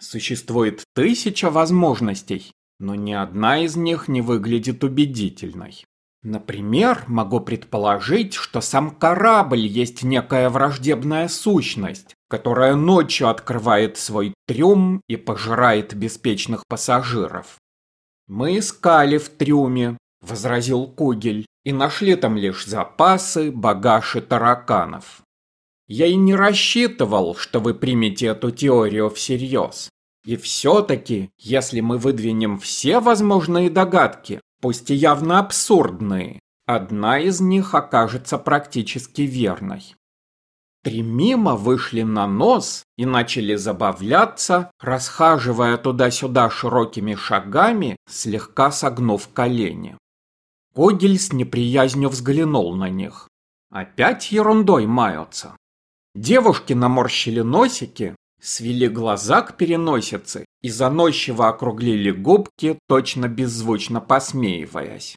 Существует тысяча возможностей, но ни одна из них не выглядит убедительной. Например, могу предположить, что сам корабль есть некая враждебная сущность, которая ночью открывает свой трюм и пожирает беспечных пассажиров. «Мы искали в трюме», — возразил Кугель, «и нашли там лишь запасы, багаж и тараканов. Я и не рассчитывал, что вы примете эту теорию всерьез. И все-таки, если мы выдвинем все возможные догадки, пусть и явно абсурдные, одна из них окажется практически верной. Три мимо вышли на нос и начали забавляться, расхаживая туда-сюда широкими шагами, слегка согнув колени. Когель с неприязнью взглянул на них. Опять ерундой маются. Девушки наморщили носики, свели глаза к переносице и заносчиво округлили губки, точно беззвучно посмеиваясь.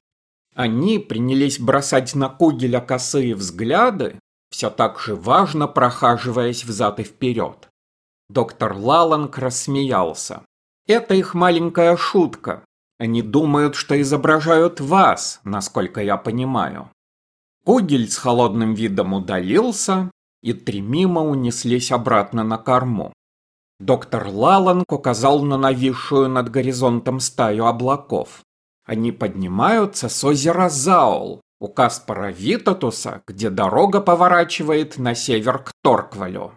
Они принялись бросать на Кугеля косые взгляды, все так же важно прохаживаясь взад и вперед. Доктор Лаланг рассмеялся. «Это их маленькая шутка. Они думают, что изображают вас, насколько я понимаю». Кугель с холодным видом удалился, и три мимо унеслись обратно на корму. Доктор Лаланг указал на нависшую над горизонтом стаю облаков. Они поднимаются с озера Заул, у Каспара Витатуса, где дорога поворачивает на север к Торквалю.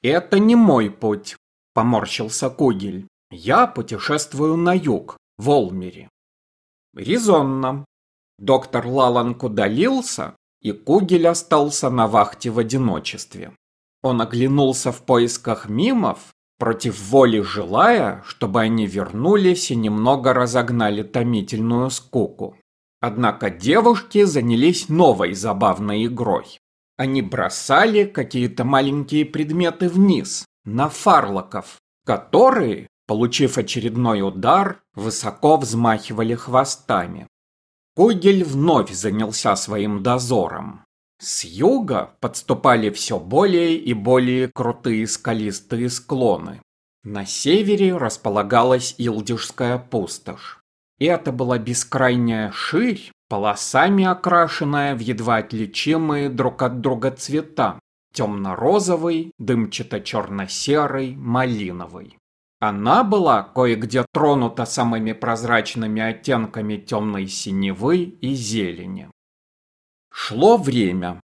«Это не мой путь», — поморщился Кугель. «Я путешествую на юг, в Олмере». «Резонно». Доктор Лаланг удалился, и Кугель остался на вахте в одиночестве. Он оглянулся в поисках мимов, против воли желая, чтобы они вернулись и немного разогнали томительную скуку. Однако девушки занялись новой забавной игрой. Они бросали какие-то маленькие предметы вниз, на фарлоков, которые, получив очередной удар, высоко взмахивали хвостами. Кугель вновь занялся своим дозором. С юга подступали все более и более крутые скалистые склоны. На севере располагалась Илдишская пустошь. И это была бескрайняя ширь, полосами окрашенная в едва отличимые друг от друга цвета. Темно-розовый, дымчато-черно-серый, малиновый. Она была кое-где тронута самыми прозрачными оттенками темной синевы и зелени. Шло время.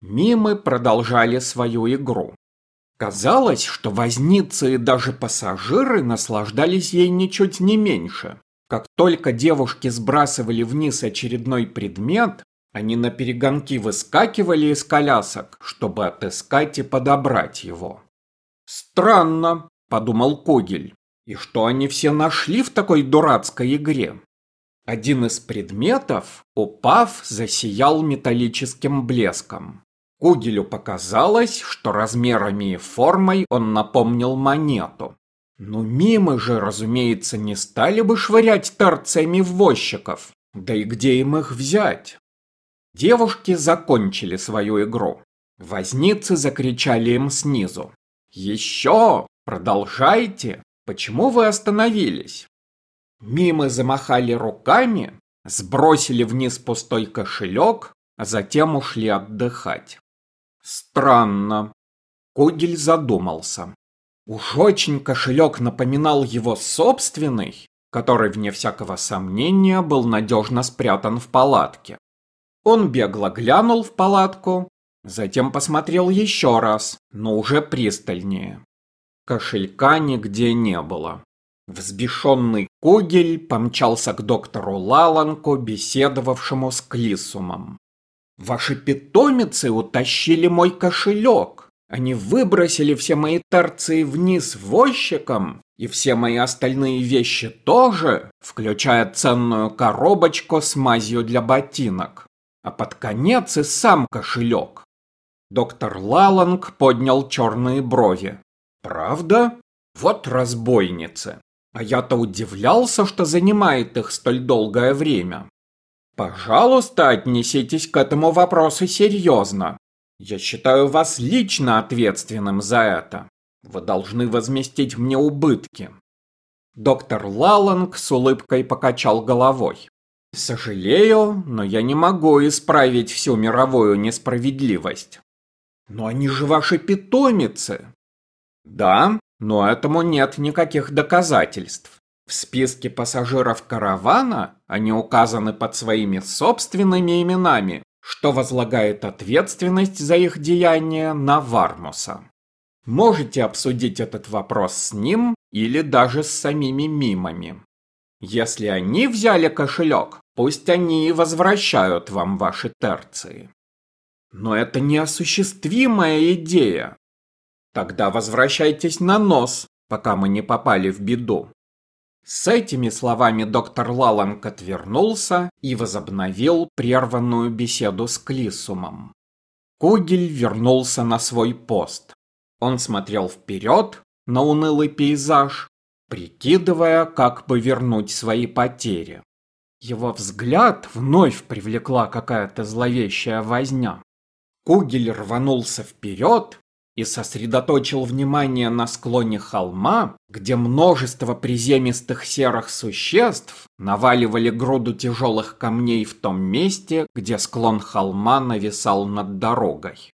Мимы продолжали свою игру. Казалось, что возницы и даже пассажиры наслаждались ей ничуть не меньше. Как только девушки сбрасывали вниз очередной предмет, они на перегонки выскакивали из колясок, чтобы отыскать и подобрать его. «Странно», — подумал Когель, — «и что они все нашли в такой дурацкой игре?» Один из предметов, упав, засиял металлическим блеском. Кугелю показалось, что размерами и формой он напомнил монету. Но мимо же, разумеется, не стали бы швырять торциями в возчиков. Да и где им их взять? Девушки закончили свою игру. Возницы закричали им снизу. «Еще! Продолжайте! Почему вы остановились?» Мимы замахали руками, сбросили вниз пустой кошелек, а затем ушли отдыхать. Странно. Когель задумался. Уж очень кошелек напоминал его собственный, который, вне всякого сомнения, был надежно спрятан в палатке. Он бегло глянул в палатку, затем посмотрел еще раз, но уже пристальнее. Кошелька нигде не было. Взбешенный Кугель помчался к доктору Лаланку, беседовавшему с Клисумом. «Ваши питомицы утащили мой кошелек. Они выбросили все мои торции вниз возчиком, и все мои остальные вещи тоже, включая ценную коробочку с мазью для ботинок. А под конец и сам кошелек». Доктор Лаланг поднял черные брови. «Правда? Вот разбойницы!» А я-то удивлялся, что занимает их столь долгое время. Пожалуйста, отнеситесь к этому вопросу серьезно. Я считаю вас лично ответственным за это. Вы должны возместить мне убытки. Доктор Лаланг с улыбкой покачал головой. Сожалею, но я не могу исправить всю мировую несправедливость. Но они же ваши питомицы. Да, но этому нет никаких доказательств. В списке пассажиров каравана они указаны под своими собственными именами, что возлагает ответственность за их деяния на Вармуса. Можете обсудить этот вопрос с ним или даже с самими мимами. Если они взяли кошелек, пусть они и возвращают вам ваши терции. Но это неосуществимая идея. Тогда возвращайтесь на нос, пока мы не попали в беду. С этими словами доктор Лаланг отвернулся и возобновил прерванную беседу с Клисумом. Кугель вернулся на свой пост. Он смотрел вперед на унылый пейзаж, прикидывая, как бы вернуть свои потери. Его взгляд вновь привлекла какая-то зловещая возня. Кугель рванулся вперед и сосредоточил внимание на склоне холма, где множество приземистых серых существ наваливали груду тяжелых камней в том месте, где склон холма нависал над дорогой.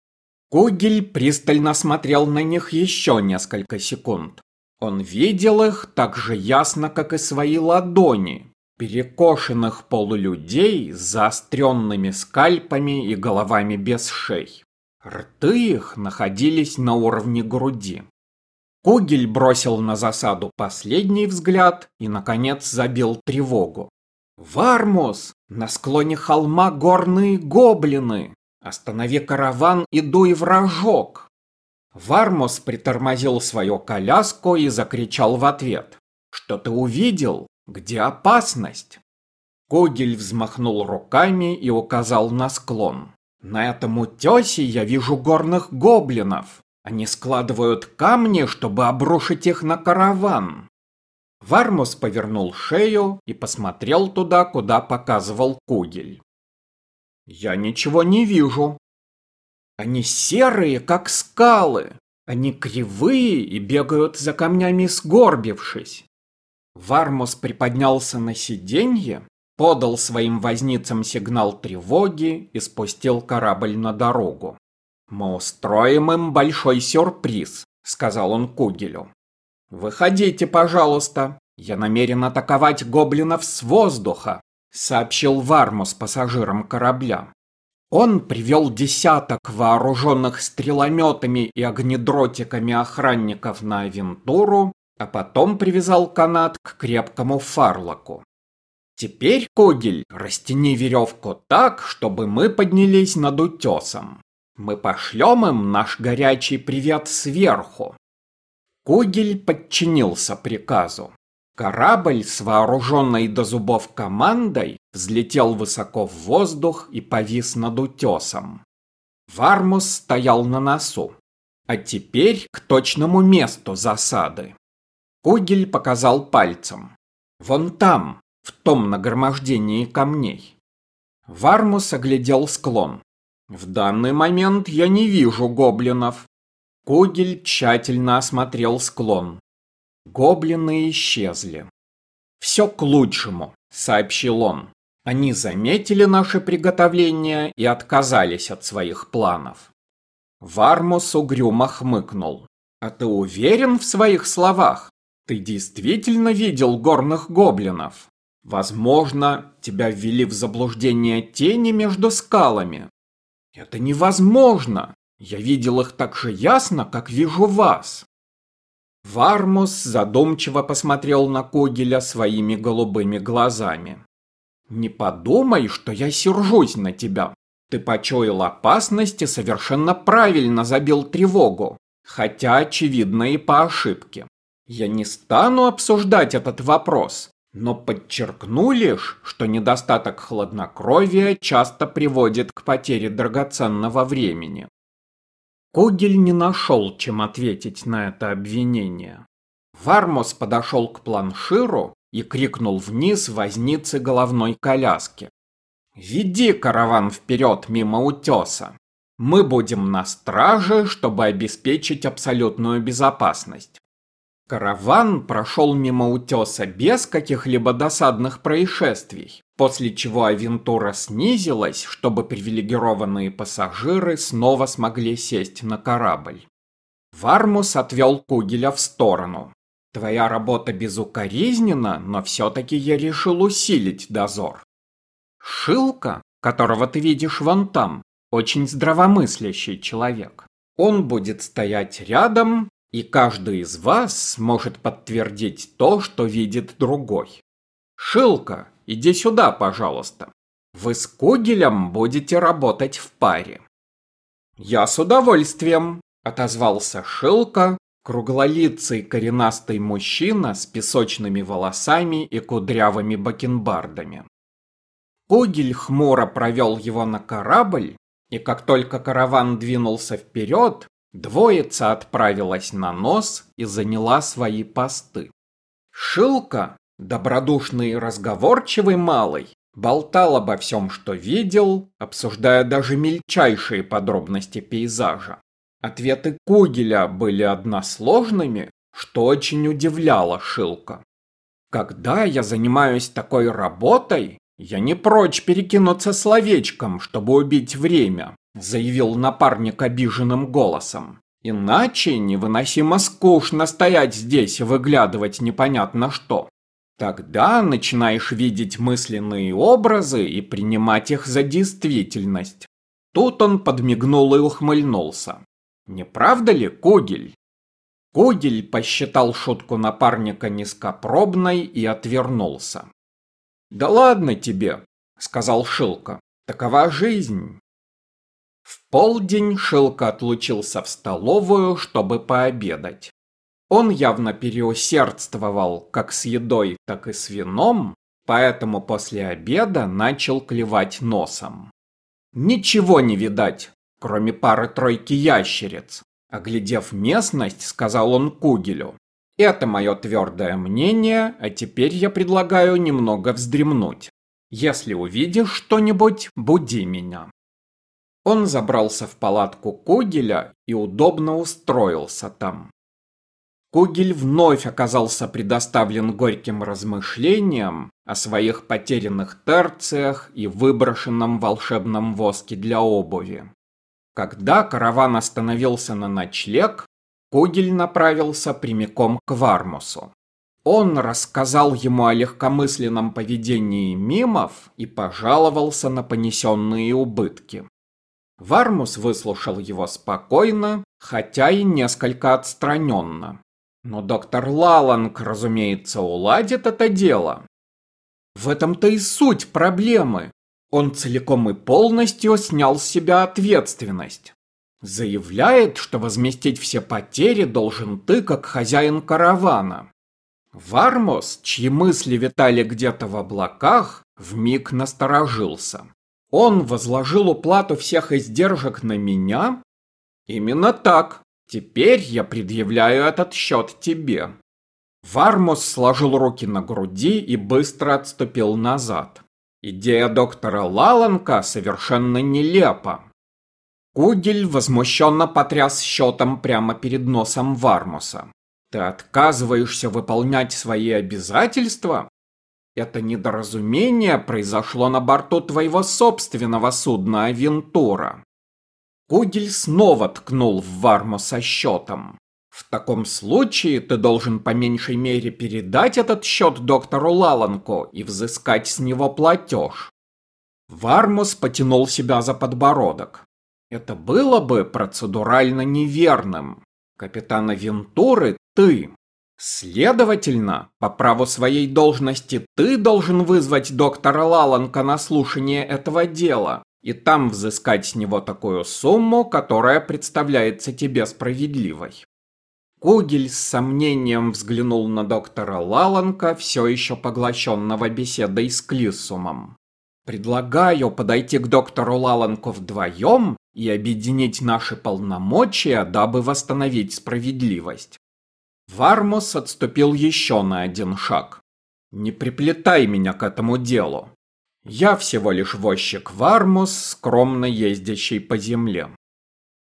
Кугель пристально смотрел на них еще несколько секунд. Он видел их так же ясно, как и свои ладони, перекошенных полулюдей с заостренными скальпами и головами без шей. Рты их находились на уровне груди. Кугель бросил на засаду последний взгляд и, наконец, забил тревогу. «Вармус! На склоне холма горные гоблины! Останови караван и дуй в рожок!» Вармус притормозил свою коляску и закричал в ответ. «Что ты увидел? Где опасность?» Кугель взмахнул руками и указал на склон. На этом утесе я вижу горных гоблинов. Они складывают камни, чтобы обрушить их на караван. Вармус повернул шею и посмотрел туда, куда показывал Кугель. Я ничего не вижу. Они серые, как скалы. Они кривые и бегают за камнями сгорбившись. Вармус приподнялся на сиденье подал своим возницам сигнал тревоги и спустил корабль на дорогу. «Мы устроим им большой сюрприз», — сказал он Кугелю. «Выходите, пожалуйста. Я намерен атаковать гоблинов с воздуха», — сообщил Вармус пассажирам корабля. Он привел десяток вооруженных стрелометами и огнедротиками охранников на авентуру, а потом привязал канат к крепкому фарлоку. Теперь, Когель, растяни веревку так, чтобы мы поднялись над утесом. Мы пошлем им наш горячий привет сверху. Когель подчинился приказу. Корабль с вооруженной до зубов командой взлетел высоко в воздух и повис над утесом. Вармус стоял на носу. А теперь к точному месту засады. Кугель показал пальцем. Вон там, в том нагромождении камней. Вармус оглядел склон. В данный момент я не вижу гоблинов. Кугель тщательно осмотрел склон. Гоблины исчезли. «Все к лучшему», — сообщил он. Они заметили наше приготовление и отказались от своих планов. Вармус угрюмо хмыкнул. «А ты уверен в своих словах? Ты действительно видел горных гоблинов?» Возможно, тебя ввели в заблуждение тени между скалами. Это невозможно. Я видел их так же ясно, как вижу вас. Вармус задумчиво посмотрел на Когеля своими голубыми глазами. «Не подумай, что я сержусь на тебя. Ты почуял опасность и совершенно правильно забил тревогу, хотя, очевидно, и по ошибке. Я не стану обсуждать этот вопрос, но подчеркну лишь, что недостаток хладнокровия часто приводит к потере драгоценного времени. Кугель не нашел, чем ответить на это обвинение. Вармос подошел к планширу и крикнул вниз возницы головной коляски. «Веди караван вперед мимо утеса!» Мы будем на страже, чтобы обеспечить абсолютную безопасность. Караван прошел мимо утеса без каких-либо досадных происшествий, после чего авентура снизилась, чтобы привилегированные пассажиры снова смогли сесть на корабль. Вармус отвел Кугеля в сторону. «Твоя работа безукоризненна, но все-таки я решил усилить дозор. Шилка, которого ты видишь вон там, очень здравомыслящий человек. Он будет стоять рядом и каждый из вас может подтвердить то, что видит другой. Шилка, иди сюда, пожалуйста. Вы с Кугелем будете работать в паре. Я с удовольствием, отозвался Шилка, круглолицый коренастый мужчина с песочными волосами и кудрявыми бакенбардами. Кугель хмуро провел его на корабль, и как только караван двинулся вперед, Двоица отправилась на нос и заняла свои посты. Шилка, добродушный и разговорчивый малый, болтал обо всем, что видел, обсуждая даже мельчайшие подробности пейзажа. Ответы Кугеля были односложными, что очень удивляло Шилка. Когда я занимаюсь такой работой, я не прочь перекинуться словечком, чтобы убить время, заявил напарник обиженным голосом. Иначе невыносимо скучно стоять здесь и выглядывать непонятно что. Тогда начинаешь видеть мысленные образы и принимать их за действительность. Тут он подмигнул и ухмыльнулся. Не правда ли, Кугель? Кугель посчитал шутку напарника низкопробной и отвернулся. «Да ладно тебе», — сказал Шилка. «Такова жизнь. В полдень Шилка отлучился в столовую, чтобы пообедать. Он явно переусердствовал как с едой, так и с вином, поэтому после обеда начал клевать носом. Ничего не видать, кроме пары-тройки ящериц. Оглядев местность, сказал он Кугелю. Это мое твердое мнение, а теперь я предлагаю немного вздремнуть. Если увидишь что-нибудь, буди меня. Он забрался в палатку Кугеля и удобно устроился там. Кугель вновь оказался предоставлен горьким размышлениям о своих потерянных терциях и выброшенном волшебном воске для обуви. Когда караван остановился на ночлег, Кугель направился прямиком к Вармусу. Он рассказал ему о легкомысленном поведении мимов и пожаловался на понесенные убытки. Вармус выслушал его спокойно, хотя и несколько отстраненно. Но доктор Лаланг, разумеется, уладит это дело. В этом-то и суть проблемы. Он целиком и полностью снял с себя ответственность. Заявляет, что возместить все потери должен ты, как хозяин каравана. Вармус, чьи мысли витали где-то в облаках, вмиг насторожился. Он возложил уплату всех издержек на меня? Именно так. Теперь я предъявляю этот счет тебе. Вармус сложил руки на груди и быстро отступил назад. Идея доктора Лаланка совершенно нелепа. Кугель возмущенно потряс счетом прямо перед носом Вармуса. Ты отказываешься выполнять свои обязательства? Это недоразумение произошло на борту твоего собственного судна Авентура. Кугель снова ткнул в Варму со счетом. В таком случае ты должен по меньшей мере передать этот счет доктору Лаланку и взыскать с него платеж. Вармус потянул себя за подбородок. Это было бы процедурально неверным. Капитан Авентуры ты. Следовательно, по праву своей должности ты должен вызвать доктора Лаланка на слушание этого дела и там взыскать с него такую сумму, которая представляется тебе справедливой. Кугель с сомнением взглянул на доктора Лаланка, все еще поглощенного беседой с Клиссумом. «Предлагаю подойти к доктору Лаланку вдвоем и объединить наши полномочия, дабы восстановить справедливость. Вармус отступил еще на один шаг. «Не приплетай меня к этому делу. Я всего лишь возчик Вармус, скромно ездящий по земле.